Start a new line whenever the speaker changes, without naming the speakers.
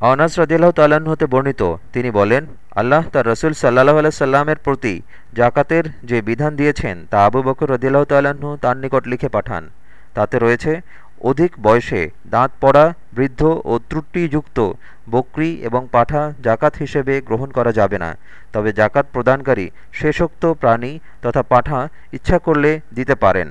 আওনাস রদিল্লাহ তাল্লাহ্ন হতে বর্ণিত। তিনি বলেন, আল্লাহ তার রসুল সাল্লাহ আলাইসাল্লামের প্রতি জাকাতের যে বিধান দিয়েছেন, তা আবু বকর রদিল্লাহ তাল্লাহ্ন তার নিকট লিখে পাঠান। তাতে রয়েছে, অধিক বয়সে দাঁত পড়া, বৃদ্ধ ও ত্রুটিযুক্ত, বকরি এবং পাঠা জাকাত হিসেবে গ্রহণ করা যাবে না। তবে জাকাত প্রদানকারী শেষোক্ত প্রাণী তথা পাঠা ইচ্ছা করলে দিতে পারেন।